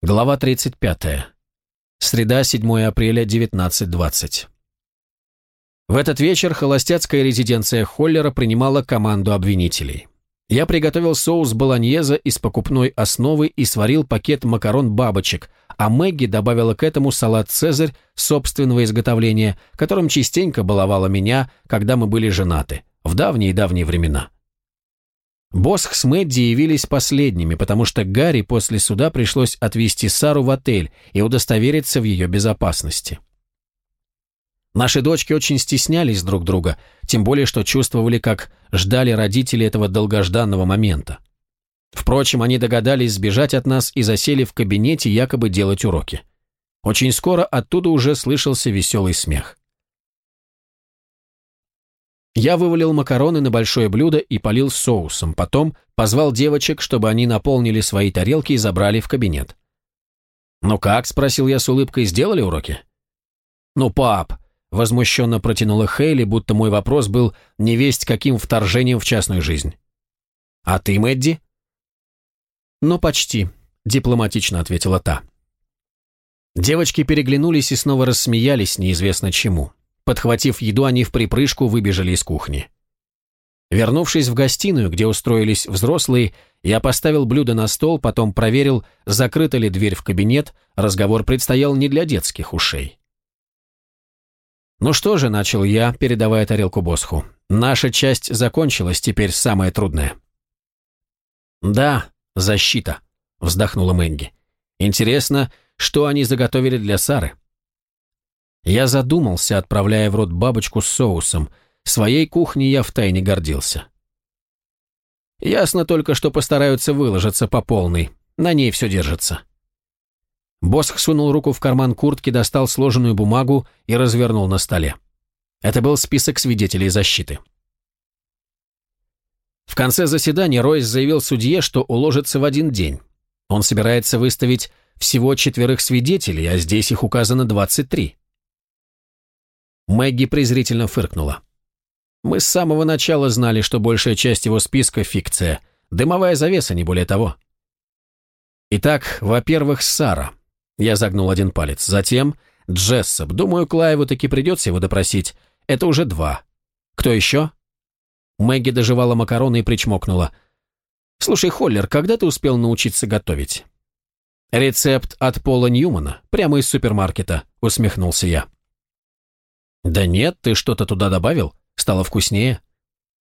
Глава 35. Среда, 7 апреля, 19.20. В этот вечер холостяцкая резиденция Холлера принимала команду обвинителей. Я приготовил соус болоньеза из покупной основы и сварил пакет макарон-бабочек, а Мэгги добавила к этому салат «Цезарь» собственного изготовления, которым частенько баловала меня, когда мы были женаты, в давние-давние времена. Босх с Мэдди явились последними, потому что Гарри после суда пришлось отвезти Сару в отель и удостовериться в ее безопасности. Наши дочки очень стеснялись друг друга, тем более что чувствовали, как ждали родители этого долгожданного момента. Впрочем, они догадались сбежать от нас и засели в кабинете якобы делать уроки. Очень скоро оттуда уже слышался веселый смех. Я вывалил макароны на большое блюдо и полил соусом, потом позвал девочек, чтобы они наполнили свои тарелки и забрали в кабинет. «Ну как?» – спросил я с улыбкой. «Сделали уроки?» «Ну, пап!» – возмущенно протянула Хейли, будто мой вопрос был невесть каким вторжением в частную жизнь. «А ты, Мэдди?» «Ну, почти», – дипломатично ответила та. Девочки переглянулись и снова рассмеялись неизвестно чему. Подхватив еду, они в припрыжку выбежали из кухни. Вернувшись в гостиную, где устроились взрослые, я поставил блюдо на стол, потом проверил, закрыта ли дверь в кабинет, разговор предстоял не для детских ушей. «Ну что же», — начал я, передавая тарелку Босху, — «наша часть закончилась, теперь самое трудное». «Да, защита», — вздохнула Мэнги. «Интересно, что они заготовили для Сары?» Я задумался, отправляя в рот бабочку с соусом. Своей кухней я втайне гордился. Ясно только, что постараются выложиться по полной. На ней все держится. Босх сунул руку в карман куртки, достал сложенную бумагу и развернул на столе. Это был список свидетелей защиты. В конце заседания Ройс заявил судье, что уложится в один день. Он собирается выставить всего четверых свидетелей, а здесь их указано 23. Мэгги презрительно фыркнула. «Мы с самого начала знали, что большая часть его списка – фикция. Дымовая завеса, не более того». «Итак, во-первых, Сара». Я загнул один палец. Затем Джессоп. Думаю, Клаеву таки придется его допросить. Это уже два. Кто еще?» Мэгги доживала макароны и причмокнула. «Слушай, Холлер, когда ты успел научиться готовить?» «Рецепт от Пола Ньюмана, прямо из супермаркета», — усмехнулся я. «Да нет, ты что-то туда добавил? Стало вкуснее?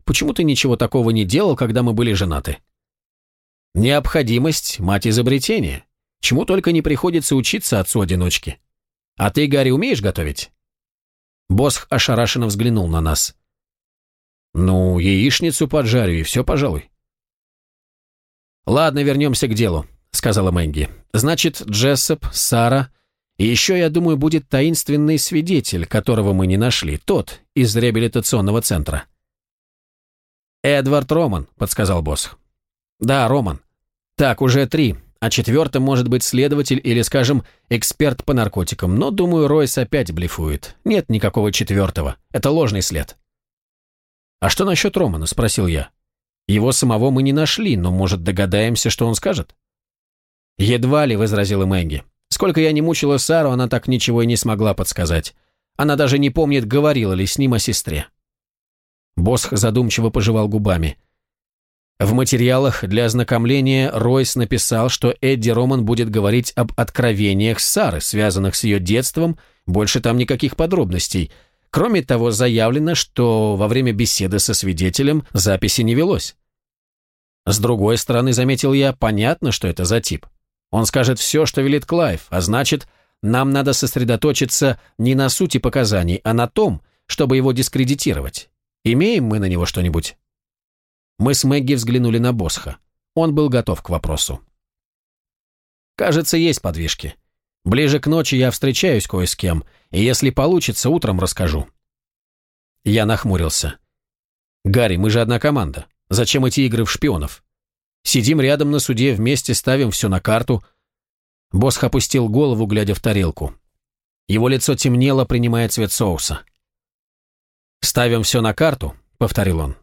Почему ты ничего такого не делал, когда мы были женаты?» «Необходимость – мать изобретения. Чему только не приходится учиться отцу-одиночке. А ты, Гарри, умеешь готовить?» Босх ошарашенно взглянул на нас. «Ну, яичницу поджарю, и все, пожалуй». «Ладно, вернемся к делу», — сказала Мэнги. «Значит, Джессоп, Сара, и еще, я думаю, будет таинственный свидетель, которого мы не нашли, тот из реабилитационного центра. «Эдвард Роман», — подсказал босс. «Да, Роман. Так, уже три, а четвертым может быть следователь или, скажем, эксперт по наркотикам, но, думаю, Ройс опять блефует. Нет никакого четвертого. Это ложный след». «А что насчет Романа?» — спросил я. «Его самого мы не нашли, но, может, догадаемся, что он скажет?» «Едва ли», — возразила Мэгги. Сколько я не мучила Сару, она так ничего и не смогла подсказать. Она даже не помнит, говорила ли с ним о сестре. Босх задумчиво пожевал губами. В материалах для ознакомления Ройс написал, что Эдди Роман будет говорить об откровениях Сары, связанных с ее детством, больше там никаких подробностей. Кроме того, заявлено, что во время беседы со свидетелем записи не велось. С другой стороны, заметил я, понятно, что это за тип. Он скажет все, что велит Клайв, а значит, нам надо сосредоточиться не на сути показаний, а на том, чтобы его дискредитировать. Имеем мы на него что-нибудь?» Мы с Мэгги взглянули на Босха. Он был готов к вопросу. «Кажется, есть подвижки. Ближе к ночи я встречаюсь кое с кем, и если получится, утром расскажу». Я нахмурился. «Гарри, мы же одна команда. Зачем эти игры в шпионов?» Сидим рядом на суде, вместе ставим все на карту. Босх опустил голову, глядя в тарелку. Его лицо темнело, принимая цвет соуса. «Ставим все на карту», — повторил он.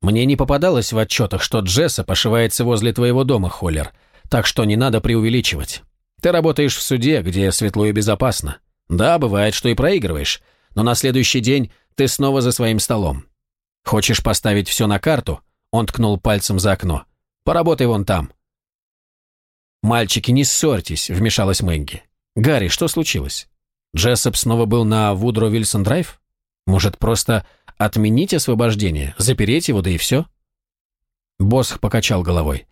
«Мне не попадалось в отчетах, что Джесса пошивается возле твоего дома, Холлер, так что не надо преувеличивать. Ты работаешь в суде, где светло и безопасно. Да, бывает, что и проигрываешь, но на следующий день ты снова за своим столом. Хочешь поставить все на карту? Он ткнул пальцем за окно. Поработай вон там. «Мальчики, не ссорьтесь», — вмешалась Мэгги. «Гарри, что случилось? Джессоп снова был на Вудро Вильсон Драйв? Может, просто отменить освобождение, запереть его, да и все?» Босх покачал головой.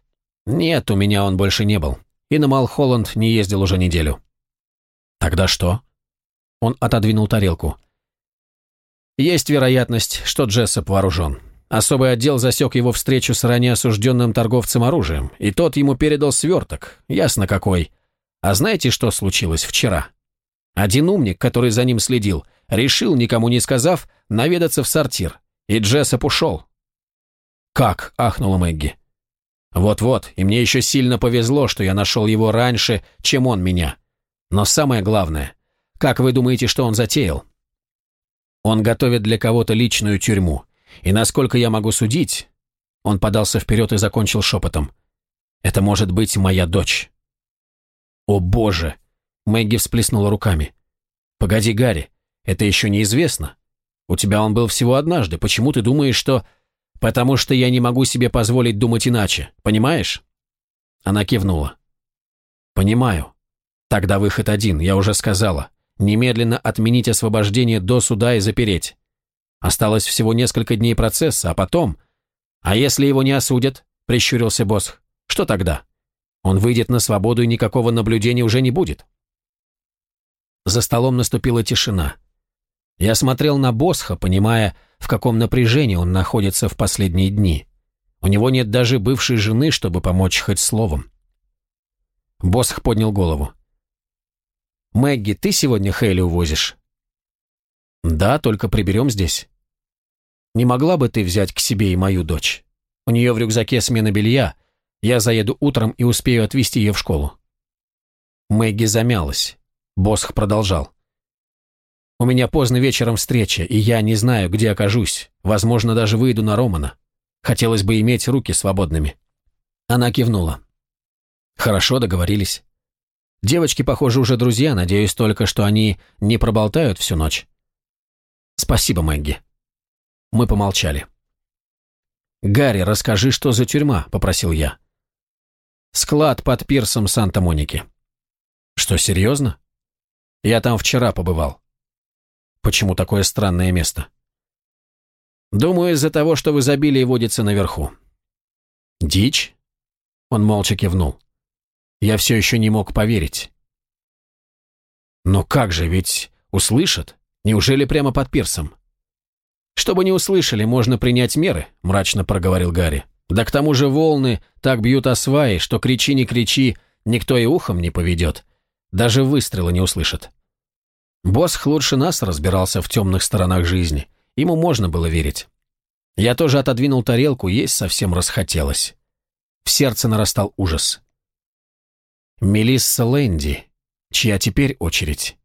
«Нет, у меня он больше не был. И на Малхолланд не ездил уже неделю». «Тогда что?» Он отодвинул тарелку. «Есть вероятность, что Джессоп вооружен. Особый отдел засек его встречу с ранее осужденным торговцем оружием, и тот ему передал сверток, ясно какой. А знаете, что случилось вчера? Один умник, который за ним следил, решил, никому не сказав, наведаться в сортир, и Джессоп ушел. «Как?» – ахнула Мэгги. «Вот-вот, и мне еще сильно повезло, что я нашел его раньше, чем он меня. Но самое главное, как вы думаете, что он затеял?» «Он готовит для кого-то личную тюрьму» И насколько я могу судить, он подался вперед и закончил шепотом. «Это может быть моя дочь». «О боже!» Мэгги всплеснула руками. «Погоди, Гарри, это еще неизвестно. У тебя он был всего однажды. Почему ты думаешь, что...» «Потому что я не могу себе позволить думать иначе. Понимаешь?» Она кивнула. «Понимаю. Тогда выход один, я уже сказала. Немедленно отменить освобождение до суда и запереть. Осталось всего несколько дней процесса, а потом... А если его не осудят, прищурился Босх, что тогда? Он выйдет на свободу и никакого наблюдения уже не будет. За столом наступила тишина. Я смотрел на Босха, понимая, в каком напряжении он находится в последние дни. У него нет даже бывшей жены, чтобы помочь хоть словом. Босх поднял голову. «Мэгги, ты сегодня Хейли увозишь?» «Да, только приберем здесь». «Не могла бы ты взять к себе и мою дочь? У нее в рюкзаке смена белья. Я заеду утром и успею отвезти ее в школу». Мэгги замялась. Босх продолжал. «У меня поздно вечером встреча, и я не знаю, где окажусь. Возможно, даже выйду на Романа. Хотелось бы иметь руки свободными». Она кивнула. «Хорошо, договорились. Девочки, похоже, уже друзья, надеюсь только, что они не проболтают всю ночь». «Спасибо, Мэгги». Мы помолчали. «Гарри, расскажи, что за тюрьма?» – попросил я. «Склад под пирсом Санта-Моники». «Что, серьезно?» «Я там вчера побывал». «Почему такое странное место?» «Думаю, из-за того, что в изобилии водится наверху». «Дичь?» Он молча кивнул. Я все еще не мог поверить. «Но как же, ведь услышат? Неужели прямо под пирсом?» «Чтобы не услышали, можно принять меры», — мрачно проговорил Гарри. «Да к тому же волны так бьют о сваи, что кричи не кричи, никто и ухом не поведет. Даже выстрела не услышат». Босх лучше нас разбирался в темных сторонах жизни. Ему можно было верить. Я тоже отодвинул тарелку, есть совсем расхотелось. В сердце нарастал ужас. Мелисса Лэнди, чья теперь очередь?